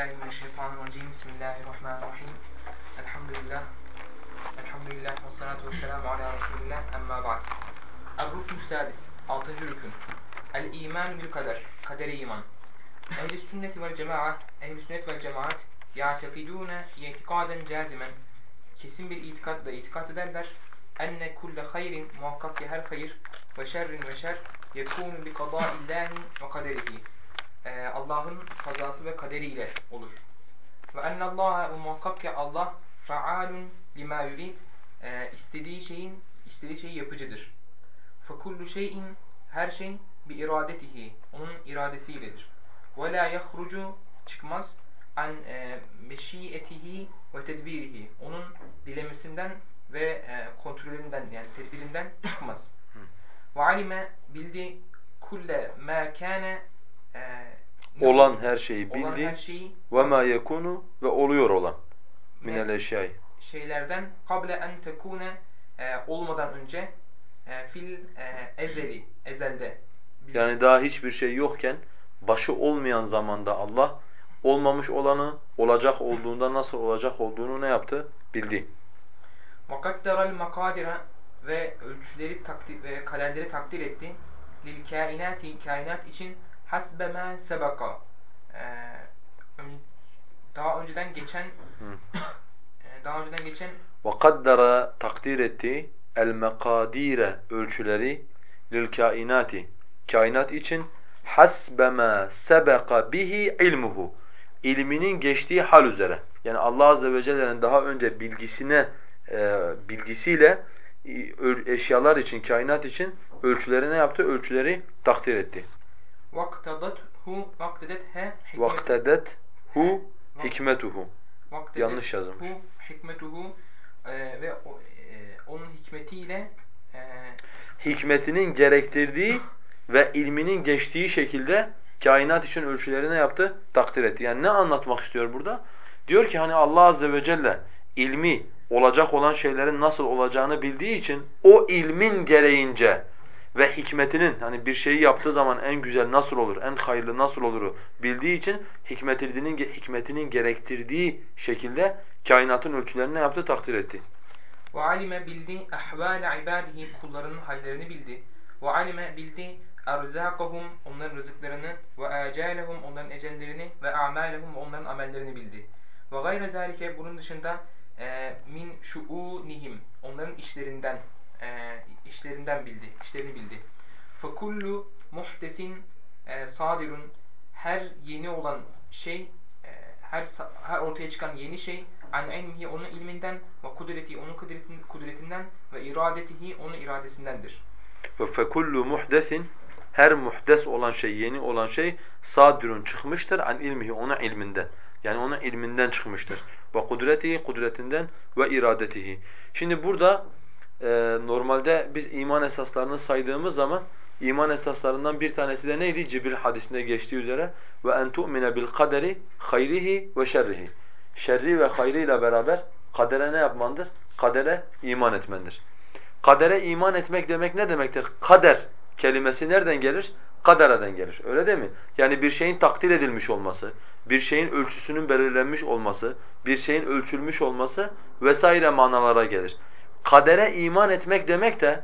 billahi mineşşeytanirracim. Bismillahirrahmanirrahim. Elhamdülillah. Elhamdülillah ve salatu ve selamu ala Resulillah. Emma ba'd. El-Rukn Sadis. Altıncı rükün. El-İman bil kader. Kadere iman. Ehl-i sünneti vel cemaat. Ehl-i sünnet vel cemaat. Ya'tekidûne itikaden cazimen. Kesin bir itikatla itikat ederler. Enne kulle hayrin muhakkak ki her hayır ve şerrin ve şer yekûnu bi kadâillahi ve kaderihi. Ee, Allah'ın kazası ve kaderiyle olur. Ve ennallaha ve muhakkak ki Allah faalun lima yurid e, istediği şeyin istediği şeyi yapıcıdır. Fe kullu şeyin her şey bi iradetihi onun iradesiyledir. Ve la yahrucu çıkmaz an e, meşiyetihi ve tedbirihi onun dilemesinden ve e, kontrolünden yani tedbirinden çıkmaz. Ve alime bildi kulle ma kana e, Olan her şeyi olan bildi her şeyi ve ma yekunu ve oluyor olan minel ve eşyai. şeylerden kable en tekune e, olmadan önce e, fil e, ezeli ezelde bildi. Yani daha hiçbir şey yokken başı olmayan zamanda Allah olmamış olanı olacak olduğunda nasıl olacak olduğunu ne yaptı? Bildi. وَقَدَّرَ الْمَقَادِرَ ve ölçüleri takdir ve kaderleri takdir etti. Lil kainati kainat için hasbeme sebeka ee, daha önceden geçen ee, daha önceden geçen ve kaddara takdir etti el mekadire ölçüleri lil kainati. Kainat için hasbema sebeka bihi ilmuhu. İlminin geçtiği hal üzere. Yani Allah azze ve celle'nin daha önce bilgisine e, bilgisiyle eşyalar için kainat için ölçüleri ne yaptı? Ölçüleri takdir etti. Vaktadethu vaktadethe vaktadethu hikmetuhu. Yanlış yazılmış. Hikmetuhu e, ve e, onun hikmetiyle e, hikmetinin gerektirdiği ve ilminin geçtiği şekilde kainat için ölçülerine yaptı? Takdir etti. Yani ne anlatmak istiyor burada? Diyor ki hani Allah azze ve celle ilmi olacak olan şeylerin nasıl olacağını bildiği için o ilmin gereğince ve hikmetinin hani bir şeyi yaptığı zaman en güzel nasıl olur, en hayırlı nasıl oluru bildiği için hikmetinin hikmetinin gerektirdiği şekilde kainatın ölçülerini ne yaptı? Takdir etti. Alime bildi ahvale ibadihi kullarının hallerini bildi. Alime bildi erzakahum onların rızıklarını ve acalehum onların ecellerini ve amalehum onların amellerini bildi. Gayre zalike bunun dışında min şuunihim onların işlerinden e, işlerinden bildi, işlerini bildi. Fe kullu muhtesin e, sadirun her yeni olan şey e, her her ortaya çıkan yeni şey an ilmihi onun ilminden ve kudreti onun kudretin, kudretinden ve iradetihi onun iradesindendir. Ve fekullu muhdesin her muhdes olan şey, yeni olan şey sadirun çıkmıştır an ilmihi onun ilminden. Yani onun ilminden çıkmıştır. Ve kudretihi kudretinden ve iradetihi. Şimdi burada e, normalde biz iman esaslarını saydığımız zaman iman esaslarından bir tanesi de neydi? Cibril hadisinde geçtiği üzere ve en tu'mine bil kaderi hayrihi ve şerrihi. Şerri ve hayrıyla beraber kadere ne yapmandır? Kadere iman etmendir. Kadere iman etmek demek ne demektir? Kader kelimesi nereden gelir? Kadereden gelir. Öyle değil mi? Yani bir şeyin takdir edilmiş olması, bir şeyin ölçüsünün belirlenmiş olması, bir şeyin ölçülmüş olması vesaire manalara gelir. Kadere iman etmek demek de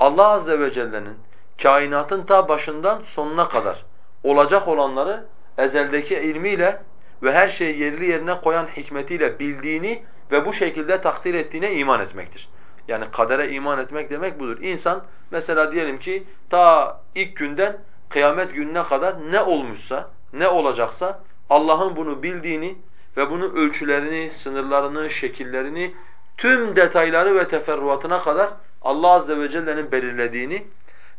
Allah azze ve celle'nin kainatın ta başından sonuna kadar olacak olanları ezeldeki ilmiyle ve her şeyi yerli yerine koyan hikmetiyle bildiğini ve bu şekilde takdir ettiğine iman etmektir. Yani kadere iman etmek demek budur. İnsan mesela diyelim ki ta ilk günden kıyamet gününe kadar ne olmuşsa, ne olacaksa Allah'ın bunu bildiğini ve bunun ölçülerini, sınırlarını, şekillerini tüm detayları ve teferruatına kadar Allah azze ve celle'nin belirlediğini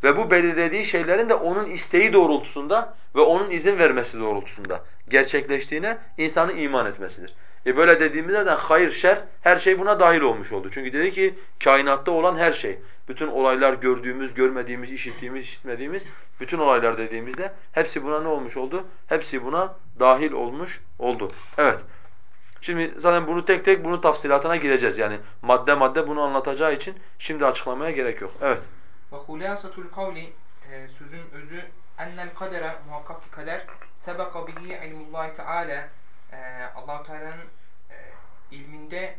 ve bu belirlediği şeylerin de onun isteği doğrultusunda ve onun izin vermesi doğrultusunda gerçekleştiğine insanın iman etmesidir. E böyle dediğimizde de hayır, şer her şey buna dahil olmuş oldu. Çünkü dedi ki kainatta olan her şey, bütün olaylar gördüğümüz, görmediğimiz, işittiğimiz, işitmediğimiz bütün olaylar dediğimizde hepsi buna ne olmuş oldu? Hepsi buna dahil olmuş oldu. Evet. Şimdi zaten bunu tek tek bunun tafsilatına gireceğiz. Yani madde madde bunu anlatacağı için şimdi açıklamaya gerek yok. Evet. Ve hulasatul kavli e, sözün özü ennel kadere muhakkak ki kader sebeka bihi ilmullahi teala e, Allahu Teala'nın e, ilminde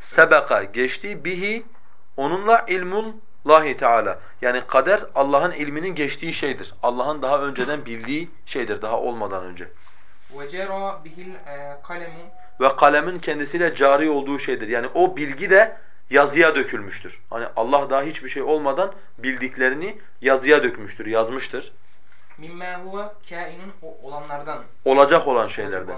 Sebeka geçti bihi onunla ilmul Lahi Teala. Yani kader Allah'ın ilminin geçtiği şeydir. Allah'ın daha önceden bildiği şeydir daha olmadan önce. bihil e, kalemu Ve kalemin kendisiyle cari olduğu şeydir. Yani o bilgi de yazıya dökülmüştür. Hani Allah daha hiçbir şey olmadan bildiklerini yazıya dökmüştür, yazmıştır. mimma huve kainun olanlardan Olacak olan şeylerden.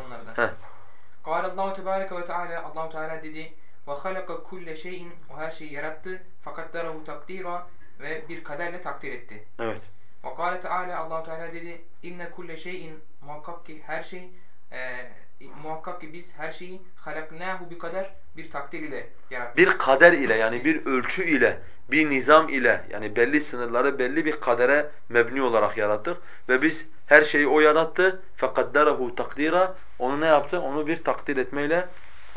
Kâle Allahu Tebareke ve Teala Allahu Teala dedi ve halaka kulle şeyin o her şeyi yarattı fakat darahu takdira ve bir kaderle takdir etti. Evet. Ve kâle Teala Allahu Teala dedi inne kulle şeyin muhakkak ki her şey e, e, muhakkak ki biz her şeyi halaknahu bi kader bir takdir ile yarattık. Bir kader ile yani bir ölçü ile, bir nizam ile yani belli sınırları belli bir kadere mebni olarak yarattık ve biz her şeyi o yarattı. Fekadderahu takdira. Onu ne yaptı? Onu bir takdir etmeyle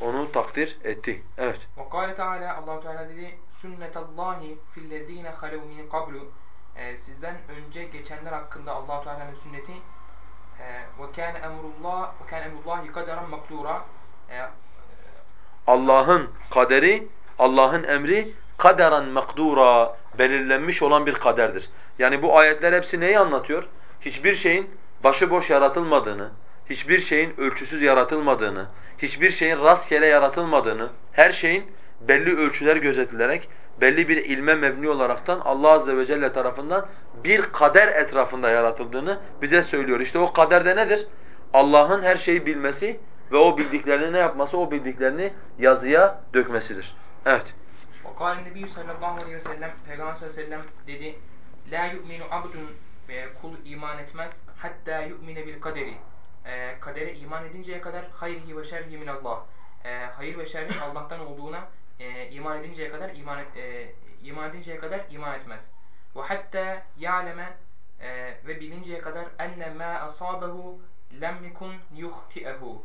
onu takdir etti. Evet. Ve kâle Teala Allahu Teala dedi: "Sünnetallahi fillezîne halev min kablu." E, sizden önce geçenler hakkında Allahu Teala'nın sünneti kâne emrullah ve kâne emrullahi kaderen makdura e, Allah'ın kaderi, Allah'ın emri kaderen makdura belirlenmiş olan bir kaderdir. Yani bu ayetler hepsi neyi anlatıyor? Hiçbir şeyin başıboş yaratılmadığını, hiçbir şeyin ölçüsüz yaratılmadığını, hiçbir şeyin rastgele yaratılmadığını, her şeyin belli ölçüler gözetilerek, belli bir ilme mebni olaraktan Allah azze ve celle tarafından bir kader etrafında yaratıldığını bize söylüyor. İşte o kader de nedir? Allah'ın her şeyi bilmesi ve o bildiklerini ne yapması? O bildiklerini yazıya dökmesidir. Evet. ve kâle nebiyyü sallallahu aleyhi ve sellem Peygamber sallallahu aleyhi ve sellem dedi La yu'minu abdun kul iman etmez hatta yu'mine bil kaderi e, kadere iman edinceye kadar hayrihi ve şerrihi minallah e, hayır ve şerrin Allah'tan olduğuna e, iman edinceye kadar iman et, e, iman edinceye kadar iman etmez. Ve hatta ya'leme e, ve bilinceye kadar enne ma asabehu lem yekun yuhti'ehu.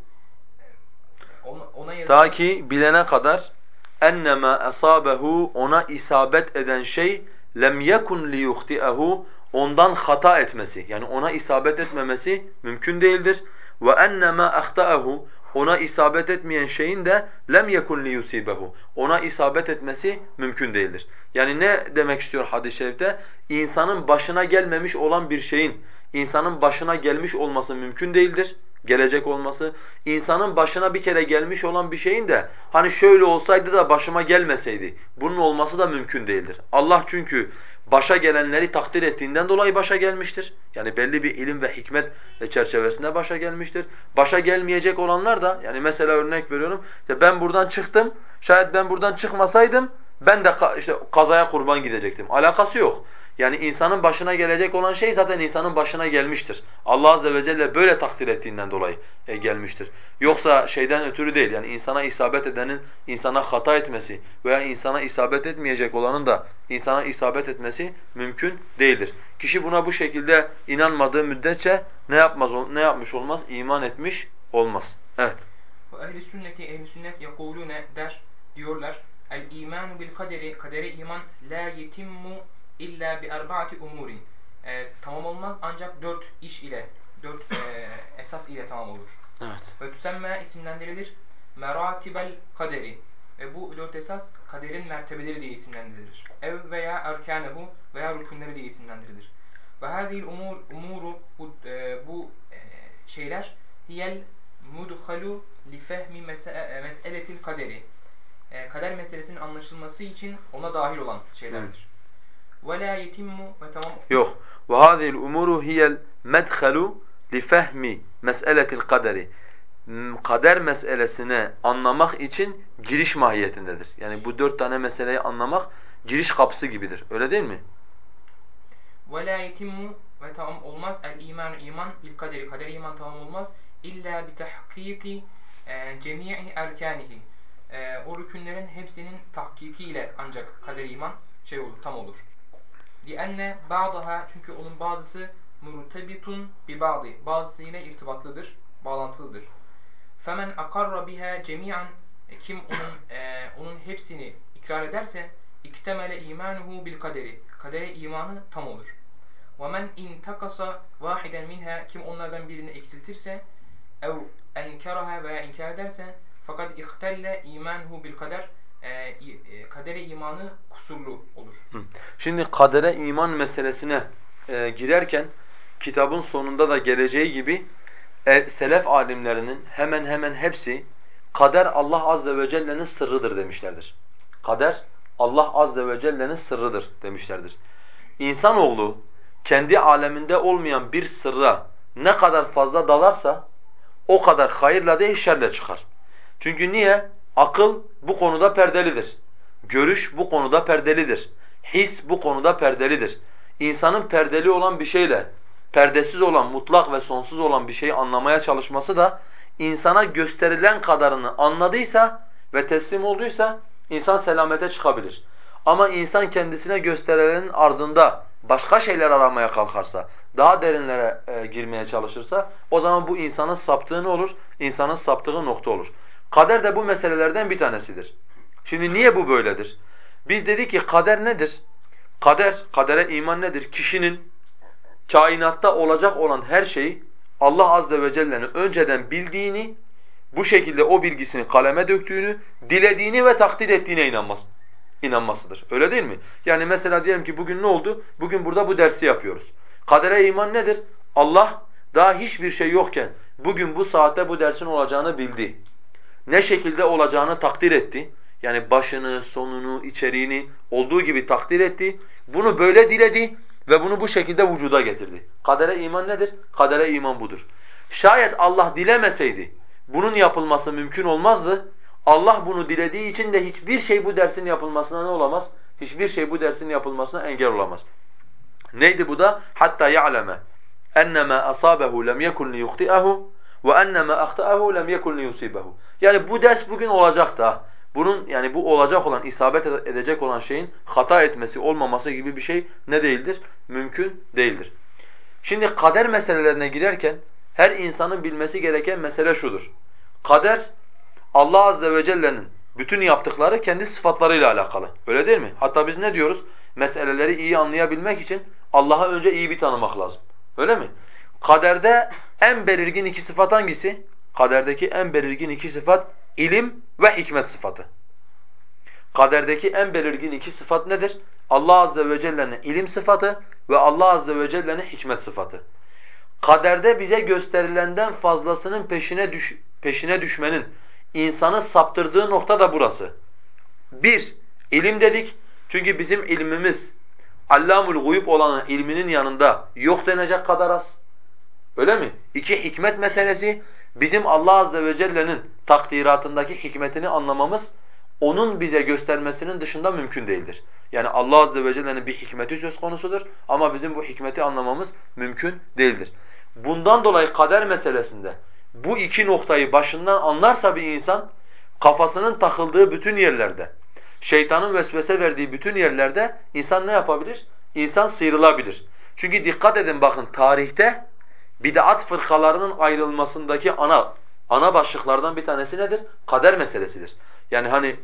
Ona, yazılan Ta ki bilene kadar ennema asabehu ona isabet eden şey lem yekun liyuhti'ehu ondan hata etmesi yani ona isabet etmemesi mümkün değildir ve ennema ahta'ehu ona isabet etmeyen şeyin de lem yekun liyusibehu ona isabet etmesi mümkün değildir. Yani ne demek istiyor hadis-i şerifte? İnsanın başına gelmemiş olan bir şeyin insanın başına gelmiş olması mümkün değildir gelecek olması, insanın başına bir kere gelmiş olan bir şeyin de hani şöyle olsaydı da başıma gelmeseydi bunun olması da mümkün değildir. Allah çünkü başa gelenleri takdir ettiğinden dolayı başa gelmiştir. Yani belli bir ilim ve hikmet çerçevesinde başa gelmiştir. Başa gelmeyecek olanlar da yani mesela örnek veriyorum işte ben buradan çıktım şayet ben buradan çıkmasaydım ben de işte kazaya kurban gidecektim. Alakası yok. Yani insanın başına gelecek olan şey zaten insanın başına gelmiştir. Allah azze ve celle böyle takdir ettiğinden dolayı e, gelmiştir. Yoksa şeyden ötürü değil. Yani insana isabet edenin insana hata etmesi veya insana isabet etmeyecek olanın da insana isabet etmesi mümkün değildir. Kişi buna bu şekilde inanmadığı müddetçe ne yapmaz ne yapmış olmaz? İman etmiş olmaz. Evet. Ve ehli sünneti ehli sünnet yekulune der diyorlar. El imanu bil kaderi kadere iman la yetimmu illa bi erbaati umurin. Ee, tamam olmaz ancak dört iş ile dört e, esas ile tamam olur. Evet. Ve tüsemme isimlendirilir meratibel kaderi. Ve bu dört esas kaderin mertebeleri diye isimlendirilir. Ev veya erkanehu veya rükünleri diye isimlendirilir. Ve hazil umur umuru bu, e, bu e, şeyler hiyel mudhalu li fehmi e, meseletil kaderi. E, kader meselesinin anlaşılması için ona dahil olan şeylerdir. Ve la yetimmu ve tamam Yok. Ve hâzihil umuru hiyel medhalu li fehmi mes'eletil kaderi. M- Kader meselesini anlamak için giriş mahiyetindedir. Yani bu dört tane meseleyi anlamak giriş kapısı gibidir. Öyle değil mi? Ve la yetimmu ve tamam olmaz el iman bil kaderi kader iman tamam olmaz illa bi tahkiki e, cemi'i erkanihi e, o rükünlerin hepsinin tahkikiyle ancak kader iman şey olur tam olur. Lianne ba'daha çünkü onun bazısı murtebitun bi ba'di bazısı yine irtibatlıdır, bağlantılıdır. Femen akarra biha cemi'an e, kim onun e, onun hepsini ikrar ederse iktemele imanuhu bil kaderi kadere imanı tam olur. وَمَنْ اِنْ تَقَصَ وَاحِدًا minha Kim onlardan birini eksiltirse ev el keraha veya inkar ederse fakat ihtelle imanuhu bil kader e, e, kadere imanı kusurlu olur. Şimdi kadere iman meselesine e, girerken kitabın sonunda da geleceği gibi e, selef alimlerinin hemen hemen hepsi kader Allah azze ve celle'nin sırrıdır demişlerdir. Kader Allah azze ve celle'nin sırrıdır demişlerdir. İnsanoğlu kendi aleminde olmayan bir sırra ne kadar fazla dalarsa o kadar hayırla değil şerle çıkar. Çünkü niye? Akıl bu konuda perdelidir. Görüş bu konuda perdelidir. His bu konuda perdelidir. İnsanın perdeli olan bir şeyle perdesiz olan, mutlak ve sonsuz olan bir şeyi anlamaya çalışması da insana gösterilen kadarını anladıysa ve teslim olduysa insan selamete çıkabilir. Ama insan kendisine gösterilenin ardında başka şeyler aramaya kalkarsa, daha derinlere e, girmeye çalışırsa o zaman bu insanın saptığı ne olur? İnsanın saptığı nokta olur. Kader de bu meselelerden bir tanesidir. Şimdi niye bu böyledir? Biz dedik ki kader nedir? Kader, kadere iman nedir? Kişinin kainatta olacak olan her şeyi Allah azze ve celle'nin önceden bildiğini, bu şekilde o bilgisini kaleme döktüğünü, dilediğini ve takdir ettiğine inanması, inanmasıdır. Öyle değil mi? Yani mesela diyelim ki bugün ne oldu? Bugün burada bu dersi yapıyoruz. Kadere iman nedir? Allah daha hiçbir şey yokken bugün bu saatte bu dersin olacağını bildi. Ne şekilde olacağını takdir etti. Yani başını, sonunu, içeriğini olduğu gibi takdir etti. Bunu böyle diledi ve bunu bu şekilde vücuda getirdi. Kadere iman nedir? Kadere iman budur. Şayet Allah dilemeseydi bunun yapılması mümkün olmazdı. Allah bunu dilediği için de hiçbir şey bu dersin yapılmasına ne olamaz? Hiçbir şey bu dersin yapılmasına engel olamaz. Neydi bu da? Hatta ya'leme ennema asabehu lem yekun liyuhti'ahu ve ennema ahta'ahu lem yekun liyusibehu. Yani bu ders bugün olacak da bunun yani bu olacak olan, isabet edecek olan şeyin hata etmesi, olmaması gibi bir şey ne değildir? Mümkün değildir. Şimdi kader meselelerine girerken her insanın bilmesi gereken mesele şudur. Kader Allah azze ve celle'nin bütün yaptıkları kendi sıfatlarıyla alakalı. Öyle değil mi? Hatta biz ne diyoruz? Meseleleri iyi anlayabilmek için Allah'a önce iyi bir tanımak lazım. Öyle mi? Kaderde en belirgin iki sıfat hangisi? Kaderdeki en belirgin iki sıfat ilim ve hikmet sıfatı. Kaderdeki en belirgin iki sıfat nedir? Allah azze ve celle'nin ilim sıfatı ve Allah azze ve celle'nin hikmet sıfatı. Kaderde bize gösterilenden fazlasının peşine düş peşine düşmenin insanı saptırdığı nokta da burası. Bir, ilim dedik. Çünkü bizim ilmimiz Allamul guyub olanın ilminin yanında yok denecek kadar az. Öyle mi? İki, hikmet meselesi. Bizim Allah azze ve celle'nin takdiratındaki hikmetini anlamamız onun bize göstermesinin dışında mümkün değildir. Yani Allah azze ve celle'nin bir hikmeti söz konusudur ama bizim bu hikmeti anlamamız mümkün değildir. Bundan dolayı kader meselesinde bu iki noktayı başından anlarsa bir insan kafasının takıldığı bütün yerlerde, şeytanın vesvese verdiği bütün yerlerde insan ne yapabilir? İnsan sıyrılabilir. Çünkü dikkat edin bakın tarihte bid'at fırkalarının ayrılmasındaki ana ana başlıklardan bir tanesi nedir? Kader meselesidir. Yani hani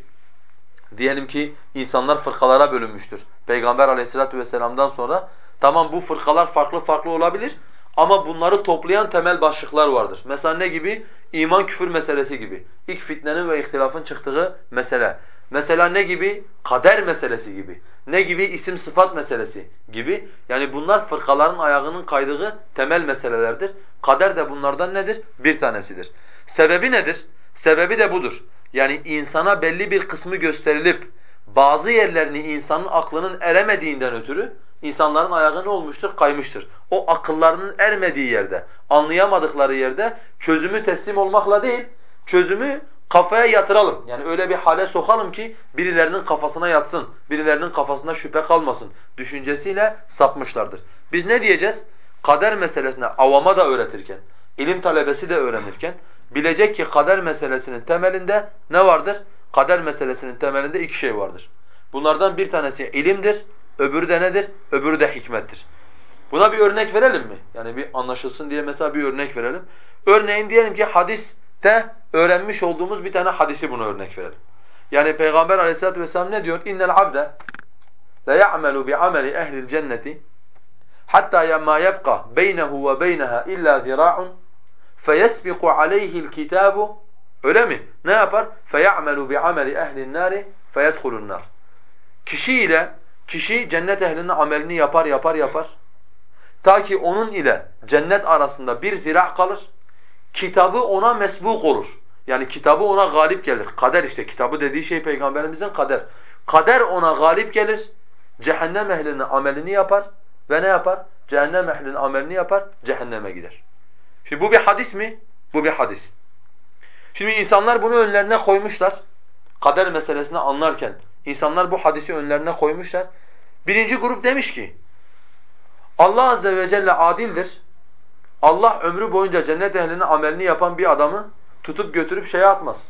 diyelim ki insanlar fırkalara bölünmüştür. Peygamber aleyhissalatu vesselam'dan sonra tamam bu fırkalar farklı farklı olabilir ama bunları toplayan temel başlıklar vardır. Mesela ne gibi? İman küfür meselesi gibi. İlk fitnenin ve ihtilafın çıktığı mesele. Mesela ne gibi? Kader meselesi gibi. Ne gibi? İsim sıfat meselesi gibi. Yani bunlar fırkaların ayağının kaydığı temel meselelerdir. Kader de bunlardan nedir? Bir tanesidir. Sebebi nedir? Sebebi de budur. Yani insana belli bir kısmı gösterilip bazı yerlerini insanın aklının eremediğinden ötürü insanların ayağı ne olmuştur? Kaymıştır. O akıllarının ermediği yerde, anlayamadıkları yerde çözümü teslim olmakla değil, çözümü kafaya yatıralım. Yani öyle bir hale sokalım ki birilerinin kafasına yatsın, birilerinin kafasında şüphe kalmasın düşüncesiyle sapmışlardır. Biz ne diyeceğiz? Kader meselesine avama da öğretirken, ilim talebesi de öğrenirken bilecek ki kader meselesinin temelinde ne vardır? Kader meselesinin temelinde iki şey vardır. Bunlardan bir tanesi ilimdir, öbürü de nedir? Öbürü de hikmettir. Buna bir örnek verelim mi? Yani bir anlaşılsın diye mesela bir örnek verelim. Örneğin diyelim ki hadiste öğrenmiş olduğumuz bir tane hadisi buna örnek verelim. Yani Peygamber aleyhissalatu vesselam ne diyor? İnnel abde la ya'melu bi'ameli ehli'l cenneti hatta ma yebqa beynehu ve beyneha illa zira'un فَيَسْبِقُ عَلَيْهِ الْكِتَابُ Öyle mi? Ne yapar? فَيَعْمَلُ بِعَمَلِ اَهْلِ النَّارِ فَيَدْخُلُ النَّارِ Kişi ile, kişi cennet ehlinin amelini yapar, yapar, yapar. Ta ki onun ile cennet arasında bir zira kalır. Kitabı ona mesbuk olur. Yani kitabı ona galip gelir. Kader işte. Kitabı dediği şey Peygamberimizin kader. Kader ona galip gelir. Cehennem ehlinin amelini yapar. Ve ne yapar? Cehennem ehlinin amelini yapar. Cehenneme gider. Şimdi bu bir hadis mi? Bu bir hadis. Şimdi insanlar bunu önlerine koymuşlar. Kader meselesini anlarken insanlar bu hadisi önlerine koymuşlar. Birinci grup demiş ki Allah azze ve celle adildir. Allah ömrü boyunca cennet ehlinin amelini yapan bir adamı tutup götürüp şeye atmaz.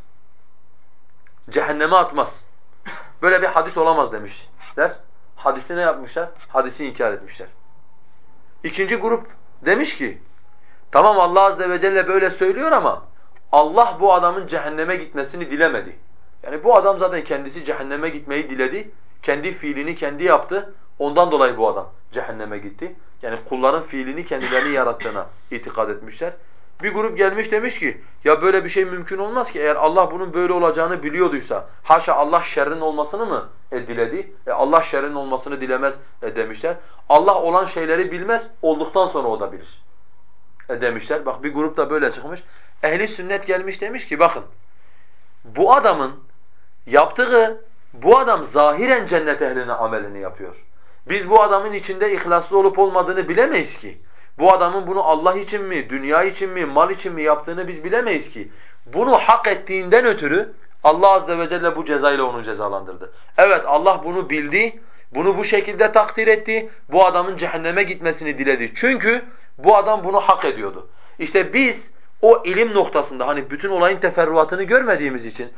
Cehenneme atmaz. Böyle bir hadis olamaz demişler. Hadisi ne yapmışlar? Hadisi inkar etmişler. İkinci grup demiş ki, tamam Allah azze ve celle böyle söylüyor ama Allah bu adamın cehenneme gitmesini dilemedi. Yani bu adam zaten kendisi cehenneme gitmeyi diledi. Kendi fiilini kendi yaptı. Ondan dolayı bu adam cehenneme gitti. Yani kulların fiilini kendilerini yarattığına itikad etmişler. Bir grup gelmiş demiş ki ya böyle bir şey mümkün olmaz ki eğer Allah bunun böyle olacağını biliyorduysa haşa Allah şerrin olmasını mı e, diledi? E, Allah şerrin olmasını dilemez e, demişler. Allah olan şeyleri bilmez olduktan sonra o da bilir e, demişler. Bak bir grup da böyle çıkmış. Ehli sünnet gelmiş demiş ki bakın bu adamın yaptığı bu adam zahiren cennet ehlinin amelini yapıyor. Biz bu adamın içinde ihlaslı olup olmadığını bilemeyiz ki. Bu adamın bunu Allah için mi, dünya için mi, mal için mi yaptığını biz bilemeyiz ki. Bunu hak ettiğinden ötürü Allah azze ve celle bu cezayla onu cezalandırdı. Evet Allah bunu bildi, bunu bu şekilde takdir etti, bu adamın cehenneme gitmesini diledi. Çünkü bu adam bunu hak ediyordu. İşte biz o ilim noktasında hani bütün olayın teferruatını görmediğimiz için,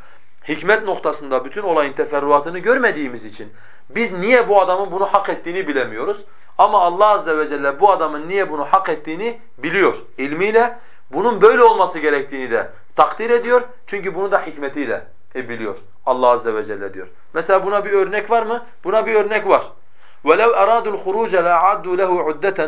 hikmet noktasında bütün olayın teferruatını görmediğimiz için biz niye bu adamın bunu hak ettiğini bilemiyoruz. Ama Allah azze ve celle bu adamın niye bunu hak ettiğini biliyor ilmiyle. Bunun böyle olması gerektiğini de takdir ediyor. Çünkü bunu da hikmetiyle e, biliyor. Allah azze ve celle diyor. Mesela buna bir örnek var mı? Buna bir örnek var. وَلَوْ أَرَادُوا الْخُرُوجَ لَاعَدُّوا لَهُ عُدَّةً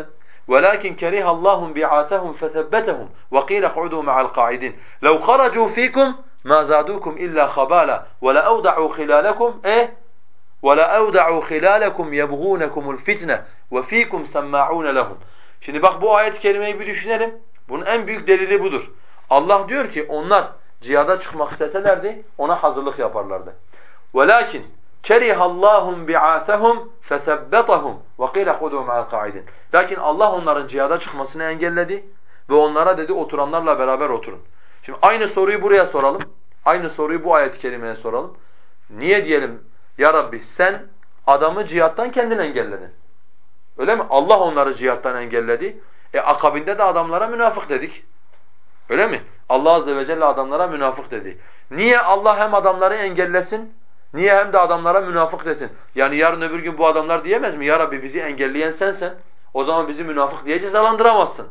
وَلَكِنْ كَرِهَ اللّٰهُ بِعَاثَهُمْ فَثَبَّتَهُمْ وَقِيلَ قُعُدُوا مَعَ الْقَاعِدِينَ لَوْ خَرَجُوا فِيكُمْ مَا زَادُوكُمْ إِلَّا خَبَالًا وَلَأَوْدَعُوا خِلَالَكُمْ ايه وَلَأَوْدَعُوا خِلَالَكُمْ يَبْغُونَكُمُ الْفِتْنَةَ وَفِيكُمْ سَمَّاعُونَ لَهُمْ Şimdi bak bu ayet kelimeyi bir düşünelim. Bunun en büyük delili budur. Allah diyor ki onlar cihada çıkmak isteselerdi ona hazırlık yaparlardı. وَلَكِنْ كَرِهَ اللّٰهُمْ بِعَاثَهُمْ فَثَبَّطَهُمْ وَقِيلَ خُدُوا مَعَ الْقَاعِدِينَ Lakin Allah onların cihada çıkmasını engelledi ve onlara dedi oturanlarla beraber oturun. Şimdi aynı soruyu buraya soralım. Aynı soruyu bu ayet-i kerimeye soralım. Niye diyelim ya Rabbi sen adamı cihattan kendin engelledin. Öyle mi? Allah onları cihattan engelledi. E akabinde de adamlara münafık dedik. Öyle mi? Allah azze ve celle adamlara münafık dedi. Niye Allah hem adamları engellesin, niye hem de adamlara münafık desin? Yani yarın öbür gün bu adamlar diyemez mi? Ya Rabbi bizi engelleyen sensen, o zaman bizi münafık diye cezalandıramazsın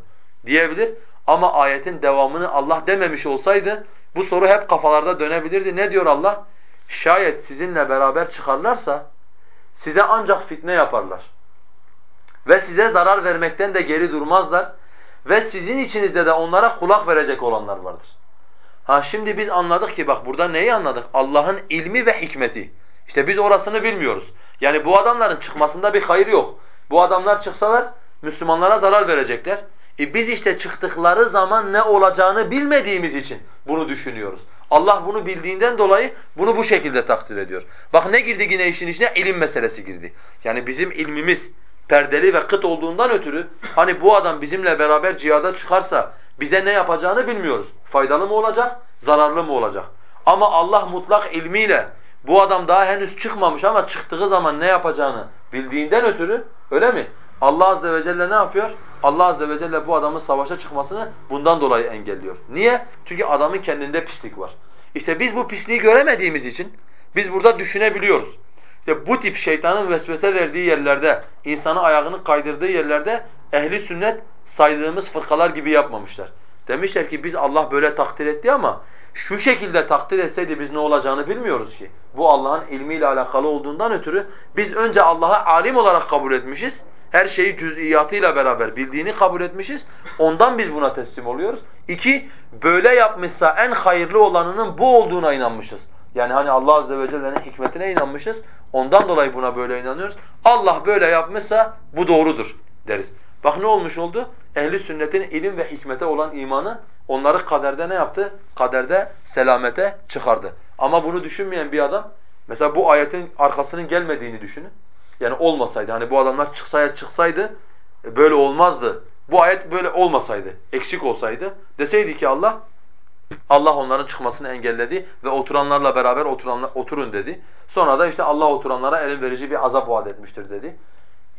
diyebilir. Ama ayetin devamını Allah dememiş olsaydı bu soru hep kafalarda dönebilirdi. Ne diyor Allah? Şayet sizinle beraber çıkarlarsa size ancak fitne yaparlar. Ve size zarar vermekten de geri durmazlar. Ve sizin içinizde de onlara kulak verecek olanlar vardır. Ha şimdi biz anladık ki bak burada neyi anladık? Allah'ın ilmi ve hikmeti. İşte biz orasını bilmiyoruz. Yani bu adamların çıkmasında bir hayır yok. Bu adamlar çıksalar Müslümanlara zarar verecekler. E biz işte çıktıkları zaman ne olacağını bilmediğimiz için bunu düşünüyoruz. Allah bunu bildiğinden dolayı bunu bu şekilde takdir ediyor. Bak ne girdi yine işin içine? İlim meselesi girdi. Yani bizim ilmimiz perdeli ve kıt olduğundan ötürü hani bu adam bizimle beraber cihada çıkarsa bize ne yapacağını bilmiyoruz. Faydalı mı olacak, zararlı mı olacak? Ama Allah mutlak ilmiyle bu adam daha henüz çıkmamış ama çıktığı zaman ne yapacağını bildiğinden ötürü öyle mi? Allah azze ve celle ne yapıyor? Allah azze ve celle bu adamın savaşa çıkmasını bundan dolayı engelliyor. Niye? Çünkü adamın kendinde pislik var. İşte biz bu pisliği göremediğimiz için biz burada düşünebiliyoruz. İşte bu tip şeytanın vesvese verdiği yerlerde, insanı ayağını kaydırdığı yerlerde ehli sünnet saydığımız fırkalar gibi yapmamışlar. Demişler ki biz Allah böyle takdir etti ama şu şekilde takdir etseydi biz ne olacağını bilmiyoruz ki. Bu Allah'ın ilmiyle alakalı olduğundan ötürü biz önce Allah'ı alim olarak kabul etmişiz. Her şeyi cüz'iyatıyla beraber bildiğini kabul etmişiz. Ondan biz buna teslim oluyoruz. İki, böyle yapmışsa en hayırlı olanının bu olduğuna inanmışız. Yani hani Allah azze ve celle'nin hikmetine inanmışız. Ondan dolayı buna böyle inanıyoruz. Allah böyle yapmışsa bu doğrudur deriz. Bak ne olmuş oldu? Ehli sünnetin ilim ve hikmete olan imanı onları kaderde ne yaptı? Kaderde selamete çıkardı. Ama bunu düşünmeyen bir adam mesela bu ayetin arkasının gelmediğini düşünün. Yani olmasaydı hani bu adamlar çıksaydı çıksaydı e, böyle olmazdı. Bu ayet böyle olmasaydı, eksik olsaydı deseydi ki Allah Allah onların çıkmasını engelledi ve oturanlarla beraber oturanlar oturun dedi. Sonra da işte Allah oturanlara elin verici bir azap vaat etmiştir dedi.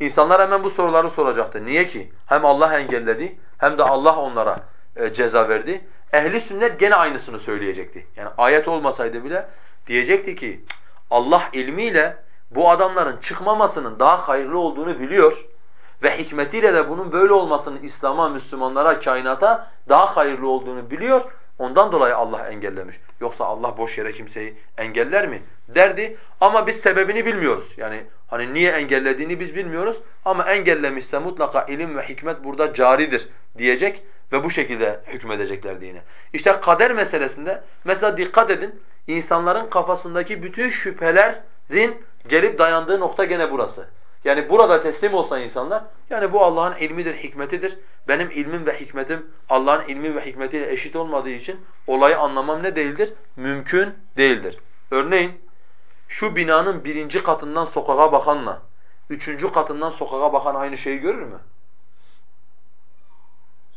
İnsanlar hemen bu soruları soracaktı. Niye ki? Hem Allah engelledi hem de Allah onlara e, ceza verdi. Ehli sünnet gene aynısını söyleyecekti. Yani ayet olmasaydı bile diyecekti ki Allah ilmiyle bu adamların çıkmamasının daha hayırlı olduğunu biliyor ve hikmetiyle de bunun böyle olmasının İslam'a, Müslümanlara, kainata daha hayırlı olduğunu biliyor. Ondan dolayı Allah engellemiş. Yoksa Allah boş yere kimseyi engeller mi? Derdi ama biz sebebini bilmiyoruz. Yani hani niye engellediğini biz bilmiyoruz ama engellemişse mutlaka ilim ve hikmet burada caridir diyecek ve bu şekilde hükmedecekler dine. İşte kader meselesinde mesela dikkat edin insanların kafasındaki bütün şüphelerin gelip dayandığı nokta gene burası. Yani burada teslim olsa insanlar, yani bu Allah'ın ilmidir, hikmetidir. Benim ilmim ve hikmetim Allah'ın ilmi ve hikmetiyle eşit olmadığı için olayı anlamam ne değildir? Mümkün değildir. Örneğin şu binanın birinci katından sokağa bakanla üçüncü katından sokağa bakan aynı şeyi görür mü?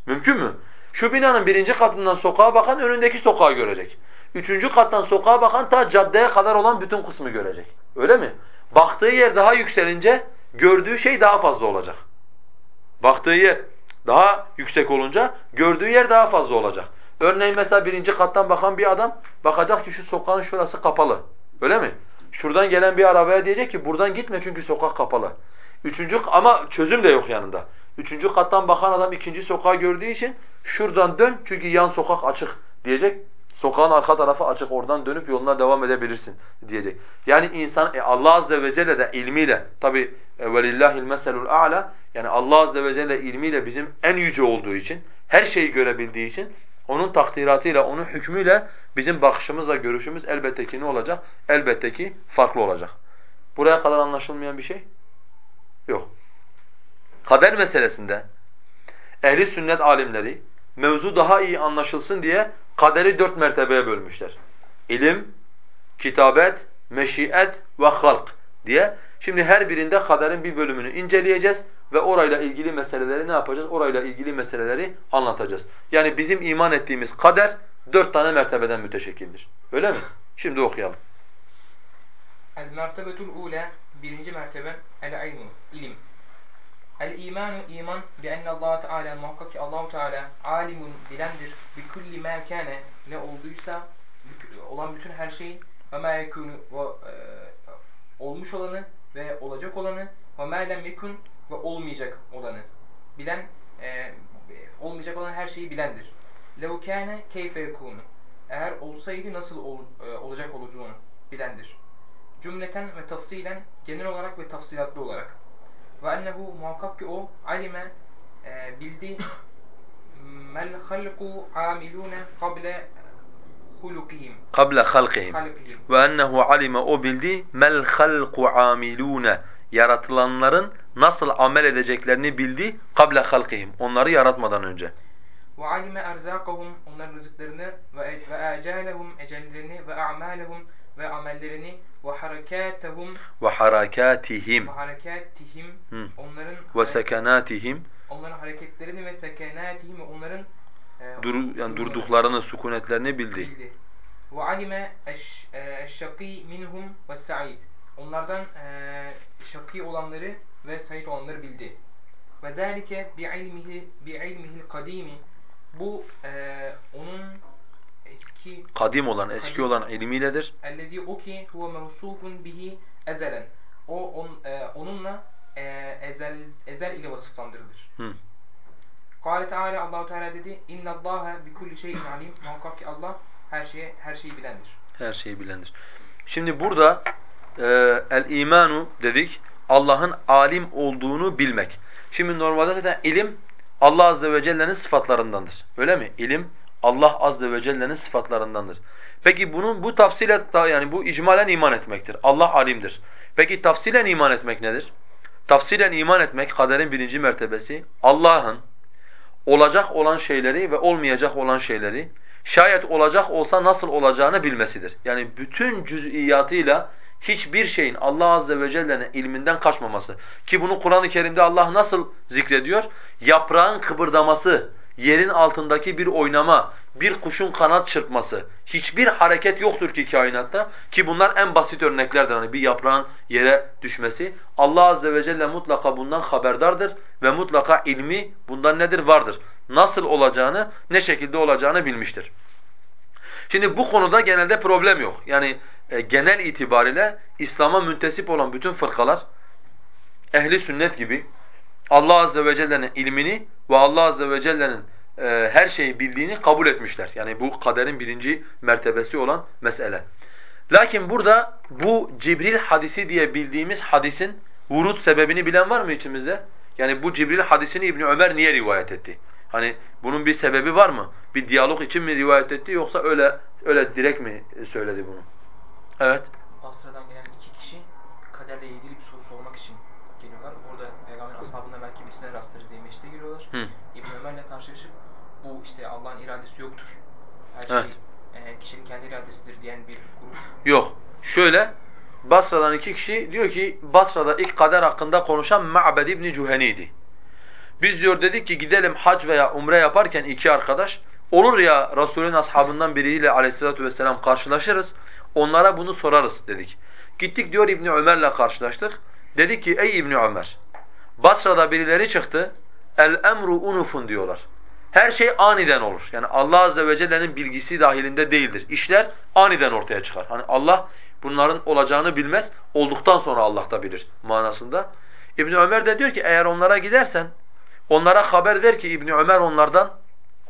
Mümkün mü? Şu binanın birinci katından sokağa bakan önündeki sokağı görecek. Üçüncü kattan sokağa bakan ta caddeye kadar olan bütün kısmı görecek. Öyle mi? Baktığı yer daha yükselince gördüğü şey daha fazla olacak. Baktığı yer daha yüksek olunca gördüğü yer daha fazla olacak. Örneğin mesela birinci kattan bakan bir adam bakacak ki şu sokağın şurası kapalı. Öyle mi? Şuradan gelen bir arabaya diyecek ki buradan gitme çünkü sokak kapalı. Üçüncü ama çözüm de yok yanında. Üçüncü kattan bakan adam ikinci sokağı gördüğü için şuradan dön çünkü yan sokak açık diyecek. Sokağın arka tarafı açık oradan dönüp yoluna devam edebilirsin diyecek. Yani insan e, Allah azze ve celle de ilmiyle tabi e, velillahil meselul a'la yani Allah azze ve celle ilmiyle bizim en yüce olduğu için her şeyi görebildiği için onun takdiratıyla, onun hükmüyle bizim bakışımızla görüşümüz elbette ki ne olacak? Elbette ki farklı olacak. Buraya kadar anlaşılmayan bir şey yok. Kader meselesinde ehli sünnet alimleri mevzu daha iyi anlaşılsın diye kaderi dört mertebeye bölmüşler. İlim, kitabet, meşiyet ve halk diye. Şimdi her birinde kaderin bir bölümünü inceleyeceğiz ve orayla ilgili meseleleri ne yapacağız? Orayla ilgili meseleleri anlatacağız. Yani bizim iman ettiğimiz kader dört tane mertebeden müteşekkildir. Öyle mi? Şimdi okuyalım. El mertebetul ula birinci mertebe el ilmu ilim. El imanu iman bi enne Allah Teala muhakkak ki Allahu Teala alimun bilendir bi kulli ma kana ne olduysa olan bütün her şey ve ma yekunu ve e, olmuş olanı ve olacak olanı ve ma lem yekun ve olmayacak olanı bilen e, olmayacak olan her şeyi bilendir. Lev kâne keyfe yekûnu eğer olsaydı nasıl ol, e, olacak olduğunu bilendir. Cümleten ve tafsilen genel olarak ve tafsilatlı olarak ve ennehu muhakkak ki o alime e, bildi mel halku amilune kable hulukihim Kable halukihim Ve ennehu alime o bildi mel halku amilune yaratılanların nasıl amel edeceklerini bildi kable halqihim. Onları yaratmadan önce. ve alime erzakahum onların rızıklarını ve acelehum ecellerini ve a'malehum ve amellerini ve harekatehum Ve harakatihim ve harekatihim onların ve sekenatihim onların hareketlerini ve sekenatihim onların e, dur, yani durduklarını, sükunetlerini bildi. bildi. Ve alime e, eşşakî minhum ve sa'id. Onlardan e, şakî olanları ve sa'id olanları bildi. Ve zâlike bi ilmihi bi ilmihil kadîmi. Bu e, onun eski Kadim olan, eski Kadim. olan ilmiyledir. ellezî o ki huve mevsufun bihi ezelen. O on, e, onunla e, ezel ezel ile vasıflandırılır. Hı. Kâle Teala Allahu Teala dedi: "İnna Allaha bi kulli şeyin alim." Muhakkak ki Allah her şeye her şeyi bilendir. Her şeyi bilendir. Şimdi burada e, el imanu dedik. Allah'ın alim olduğunu bilmek. Şimdi normalde zaten ilim Allah azze ve celle'nin sıfatlarındandır. Öyle mi? İlim Allah azze ve celle'nin sıfatlarındandır. Peki bunun bu tafsile yani bu icmalen iman etmektir. Allah alimdir. Peki tafsilen iman etmek nedir? Tafsilen iman etmek kaderin birinci mertebesi Allah'ın olacak olan şeyleri ve olmayacak olan şeyleri şayet olacak olsa nasıl olacağını bilmesidir. Yani bütün cüz'iyatıyla hiçbir şeyin Allah azze ve celle'nin ilminden kaçmaması. Ki bunu Kur'an-ı Kerim'de Allah nasıl zikrediyor? Yaprağın kıpırdaması, yerin altındaki bir oynama, bir kuşun kanat çırpması, hiçbir hareket yoktur ki kainatta ki bunlar en basit örneklerdir. Hani bir yaprağın yere düşmesi. Allah azze ve celle mutlaka bundan haberdardır ve mutlaka ilmi bundan nedir? Vardır. Nasıl olacağını, ne şekilde olacağını bilmiştir. Şimdi bu konuda genelde problem yok. Yani e, genel itibariyle İslam'a müntesip olan bütün fırkalar ehli sünnet gibi Allah azze ve celle'nin ilmini ve Allah azze ve celle'nin e, her şeyi bildiğini kabul etmişler. Yani bu kaderin birinci mertebesi olan mesele. Lakin burada bu Cibril hadisi diye bildiğimiz hadisin vurut sebebini bilen var mı içimizde? Yani bu Cibril hadisini İbn Ömer niye rivayet etti? Hani bunun bir sebebi var mı? Bir diyalog için mi rivayet etti yoksa öyle öyle direkt mi söyledi bunu? Evet. Basra'dan gelen iki kişi kaderle ilgili bir soru sormak için birisine rastlarız diye meşte giriyorlar. Hı. İbn Ömer'le karşılaşıp bu işte Allah'ın iradesi yoktur. Her Evet. şey e, kişinin kendi iradesidir diyen bir grup. Yok. Şöyle Basra'dan iki kişi diyor ki Basra'da ilk kader hakkında konuşan Ma'bed İbni Cüheni'ydi. Biz diyor dedik ki gidelim hac veya umre yaparken iki arkadaş olur ya Resulün ashabından biriyle aleyhissalatu vesselam karşılaşırız. Onlara bunu sorarız dedik. Gittik diyor İbni Ömer'le karşılaştık. Dedik ki ey İbni Ömer Basra'da birileri çıktı. El emru unufun diyorlar. Her şey aniden olur. Yani Allah azze ve celle'nin bilgisi dahilinde değildir. İşler aniden ortaya çıkar. Hani Allah bunların olacağını bilmez, olduktan sonra Allah da bilir manasında. İbn Ömer de diyor ki eğer onlara gidersen onlara haber ver ki İbn Ömer onlardan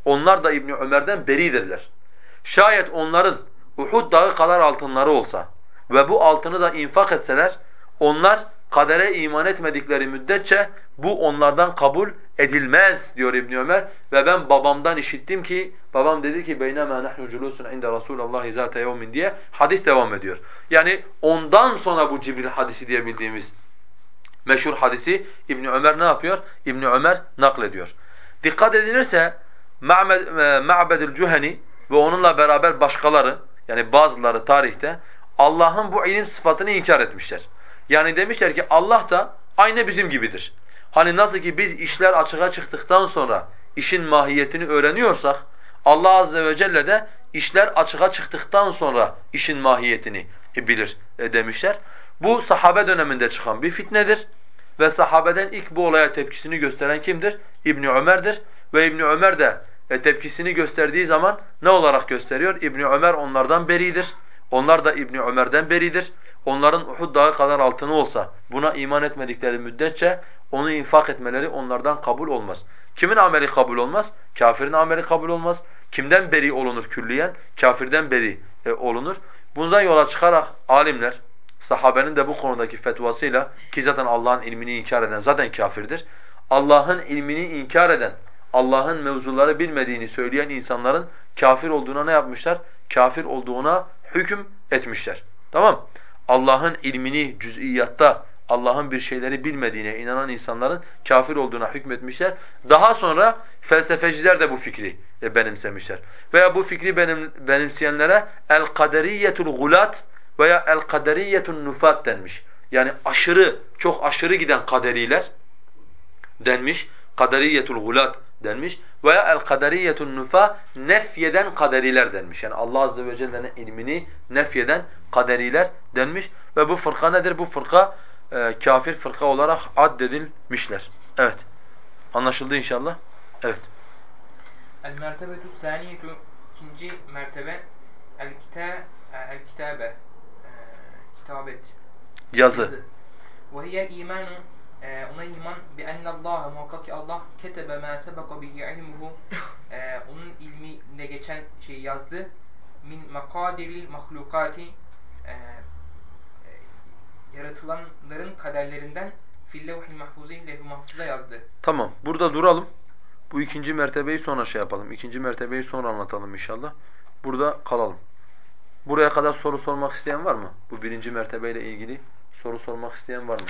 onlar da İbn Ömer'den beridirler. Şayet onların Uhud dağı kadar altınları olsa ve bu altını da infak etseler onlar kadere iman etmedikleri müddetçe bu onlardan kabul edilmez diyor İbn Ömer ve ben babamdan işittim ki babam dedi ki beynema nahnu culusun inde Rasulullah zate yevmin diye hadis devam ediyor. Yani ondan sonra bu Cibril hadisi diye bildiğimiz meşhur hadisi İbn Ömer ne yapıyor? İbn Ömer naklediyor. Dikkat edilirse Ma'bedül Cüheni ve onunla beraber başkaları yani bazıları tarihte Allah'ın bu ilim sıfatını inkar etmişler. Yani demişler ki Allah da aynı bizim gibidir. Hani nasıl ki biz işler açığa çıktıktan sonra işin mahiyetini öğreniyorsak Allah azze ve celle de işler açığa çıktıktan sonra işin mahiyetini bilir e, demişler. Bu sahabe döneminde çıkan bir fitnedir ve sahabeden ilk bu olaya tepkisini gösteren kimdir? İbn Ömer'dir ve İbn Ömer de e, tepkisini gösterdiği zaman ne olarak gösteriyor? İbn Ömer onlardan beridir. Onlar da İbn Ömer'den beridir. Onların Uhud dağı kadar altını olsa buna iman etmedikleri müddetçe onu infak etmeleri onlardan kabul olmaz. Kimin ameli kabul olmaz? Kafirin ameli kabul olmaz. Kimden beri olunur külliyen? Kafirden beri e, olunur. Bundan yola çıkarak alimler, sahabenin de bu konudaki fetvasıyla ki zaten Allah'ın ilmini inkar eden zaten kafirdir. Allah'ın ilmini inkar eden, Allah'ın mevzuları bilmediğini söyleyen insanların kafir olduğuna ne yapmışlar? Kafir olduğuna hüküm etmişler. Tamam Allah'ın ilmini cüz'iyatta Allah'ın bir şeyleri bilmediğine inanan insanların kafir olduğuna hükmetmişler. Daha sonra felsefeciler de bu fikri e, benimsemişler. Veya bu fikri benim, benimseyenlere el-kaderiyetul gulat veya el-kaderiyetun nufat denmiş. Yani aşırı, çok aşırı giden kaderiler denmiş. Kaderiyetul gulat denmiş. Veya el-kaderiyetun nufa nefyeden kaderiler denmiş. Yani Allah azze ve celle'nin ilmini nefyeden kaderiler denmiş. Ve bu fırka nedir? Bu fırka e, kafir fırka olarak addedilmişler. Evet. Anlaşıldı inşallah. Evet. El mertebetü saniyetu ikinci mertebe el kita el kitabe e, kitabet Yazı. Ve hiyel imanu e, ona iman bi ennallaha muhakkak ki Allah ketebe ma sebeka bihi ilmuhu e, onun ilminde geçen şeyi yazdı min makadiril mahlukati e, e, yaratılanların kaderlerinden fillevhil mahfuzi levh-i mahfuzda yazdı. Tamam. Burada duralım. Bu ikinci mertebeyi sonra şey yapalım. İkinci mertebeyi sonra anlatalım inşallah. Burada kalalım. Buraya kadar soru sormak isteyen var mı? Bu birinci mertebeyle ilgili soru sormak isteyen var mı?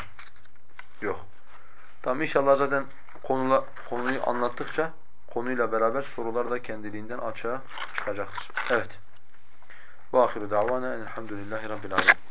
Yok. Tamam inşallah zaten konula, konuyu anlattıkça konuyla beraber sorular da kendiliğinden açığa çıkacaktır. Evet. Ve ahiru davana elhamdülillahi rabbil alemin.